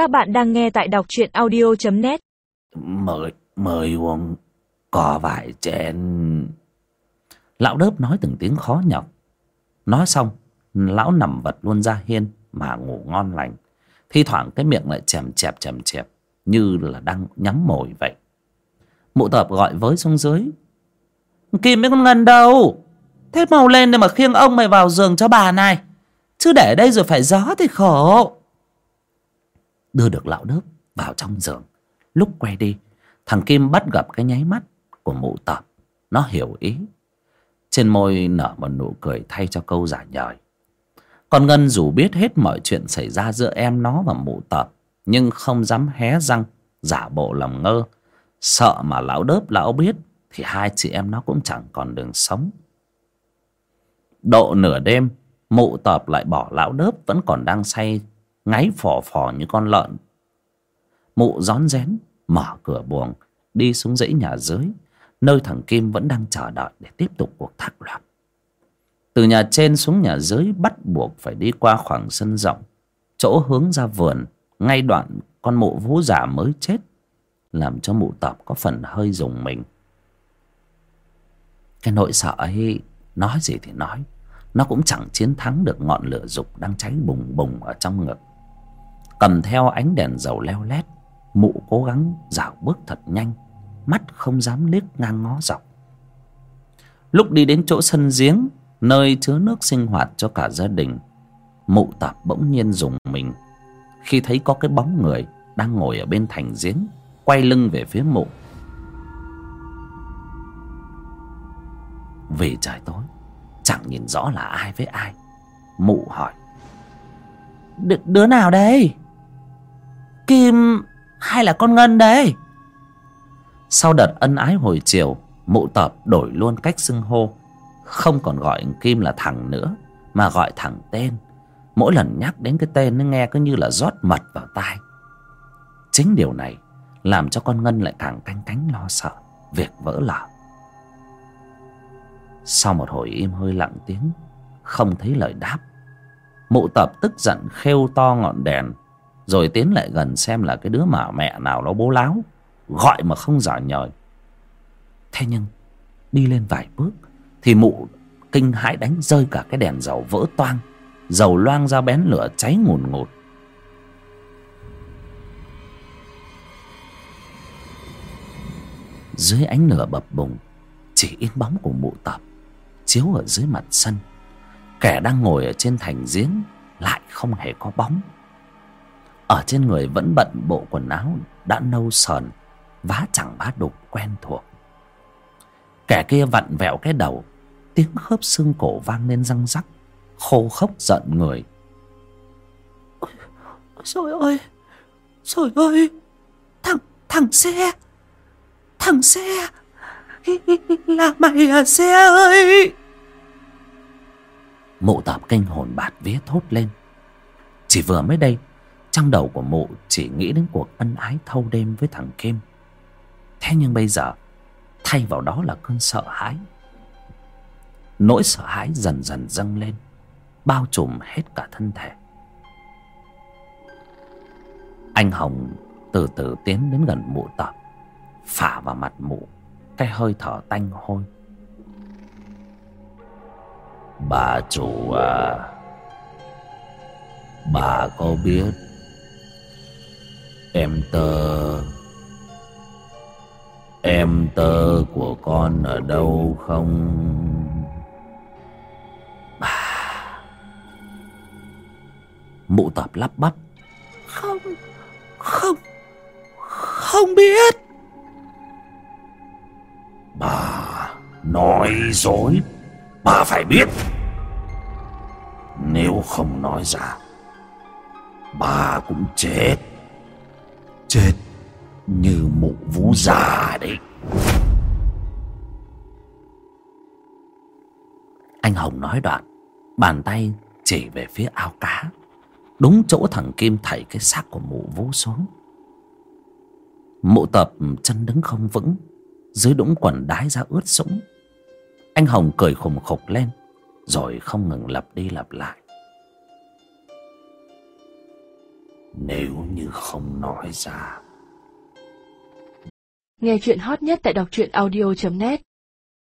Các bạn đang nghe tại đọc truyện audio.net Mời, mời uống có vài chén. Lão đớp nói từng tiếng khó nhọc. Nói xong Lão nằm vật luôn ra hiên Mà ngủ ngon lành. Thi thoảng cái miệng lại chèm chẹp chèm chẹp Như là đang nhắm mồi vậy. Mụ tập gọi với xuống dưới. Kim mấy con ngân đâu? Thế mau lên để mà khiêng ông mày vào giường cho bà này. Chứ để đây rồi phải gió thì khổ. Đưa được lão đớp vào trong giường. Lúc quay đi, Thằng Kim bắt gặp cái nháy mắt của mụ tập Nó hiểu ý. Trên môi nở một nụ cười thay cho câu giả nhời. Con Ngân dù biết hết mọi chuyện xảy ra giữa em, nó và mụ tập Nhưng không dám hé răng, Giả bộ làm ngơ. Sợ mà lão đớp lão biết, Thì hai chị em nó cũng chẳng còn đường sống. Độ nửa đêm, Mụ tập lại bỏ lão đớp Vẫn còn đang say Ngáy phò phò như con lợn. Mụ rón rén, Mở cửa buồng, Đi xuống dãy nhà dưới, Nơi thằng Kim vẫn đang chờ đợi Để tiếp tục cuộc thác loạn. Từ nhà trên xuống nhà dưới Bắt buộc phải đi qua khoảng sân rộng, Chỗ hướng ra vườn, Ngay đoạn con mụ vú già mới chết, Làm cho mụ tập có phần hơi rùng mình. Cái nỗi sợ ấy, Nói gì thì nói, Nó cũng chẳng chiến thắng được ngọn lửa dục Đang cháy bùng bùng ở trong ngực. Cầm theo ánh đèn dầu leo lét, Mụ cố gắng dạo bước thật nhanh, Mắt không dám liếc ngang ngó dọc. Lúc đi đến chỗ sân giếng, Nơi chứa nước sinh hoạt cho cả gia đình, Mụ tập bỗng nhiên dùng mình. Khi thấy có cái bóng người Đang ngồi ở bên thành giếng, Quay lưng về phía mụ. Vì trời tối, Chẳng nhìn rõ là ai với ai, Mụ hỏi. Đ Đứa nào đây? Kim hay là con Ngân đây? Sau đợt ân ái hồi chiều, Mụ tập đổi luôn cách xưng hô. Không còn gọi Kim là thằng nữa, Mà gọi thằng tên. Mỗi lần nhắc đến cái tên nó nghe cứ như là rót mật vào tai. Chính điều này Làm cho con Ngân lại càng canh cánh lo sợ, Việc vỡ lở. Sau một hồi im hơi lặng tiếng, Không thấy lời đáp, Mụ tập tức giận khêu to ngọn đèn rồi tiến lại gần xem là cái đứa mà mẹ nào nó bố láo. Gọi mà không giả nhời thế nhưng, đi lên vài bước, thì mụ kinh hãi đánh rơi cả cái đèn dầu vỡ toang. Dầu loang ra bén lửa cháy ngùn ngụt. Dưới ánh lửa bập bùng, chỉ in bóng của mụ tập, chiếu ở dưới mặt sân. Kẻ đang ngồi ở trên thành giếng lại không hề có bóng ở trên người vẫn bận bộ quần áo đã nâu sờn vá chẳng vá đục quen thuộc. Kẻ kia vặn vẹo cái đầu tiếng khớp xương cổ vang lên răng rắc khô khốc giận người. Trời ơi Trời ơi Thằng thằng xe Thằng xe Là mày à xe ơi. Mụ tập kinh hồn bạt vía thốt lên. Chỉ vừa mới đây trong đầu của mụ chỉ nghĩ đến cuộc ân ái thâu đêm với thằng Kim. Thế nhưng bây giờ, Thay vào đó là cơn sợ hãi. Nỗi sợ hãi dần dần dâng lên, Bao trùm hết cả thân thể. Anh Hồng từ từ tiến đến gần mụ tập Phả vào mặt mụ, Cái hơi thở tanh hôi. Bà chủ à Bà có biết Em tơ. Em tơ của con ở đâu không? Bà. Mụ tập lắp bắp. Không Không Không biết. Bà nói dối. Bà phải biết. Nếu không nói ra Bà cũng chết chết như mụ vú già đấy. Anh hồng nói đoạn, bàn tay chỉ về phía ao cá. Đúng chỗ thằng kim thảy cái xác của mụ vú xuống. Mụ tập chân đứng không vững, dưới đũng quần đái ra ướt sũng. Anh hồng cười khùng khục lên, rồi không ngừng lặp đi lặp lại. Nếu như không nói ra. Nghe chuyện hot nhất tại đọc truyện audio.net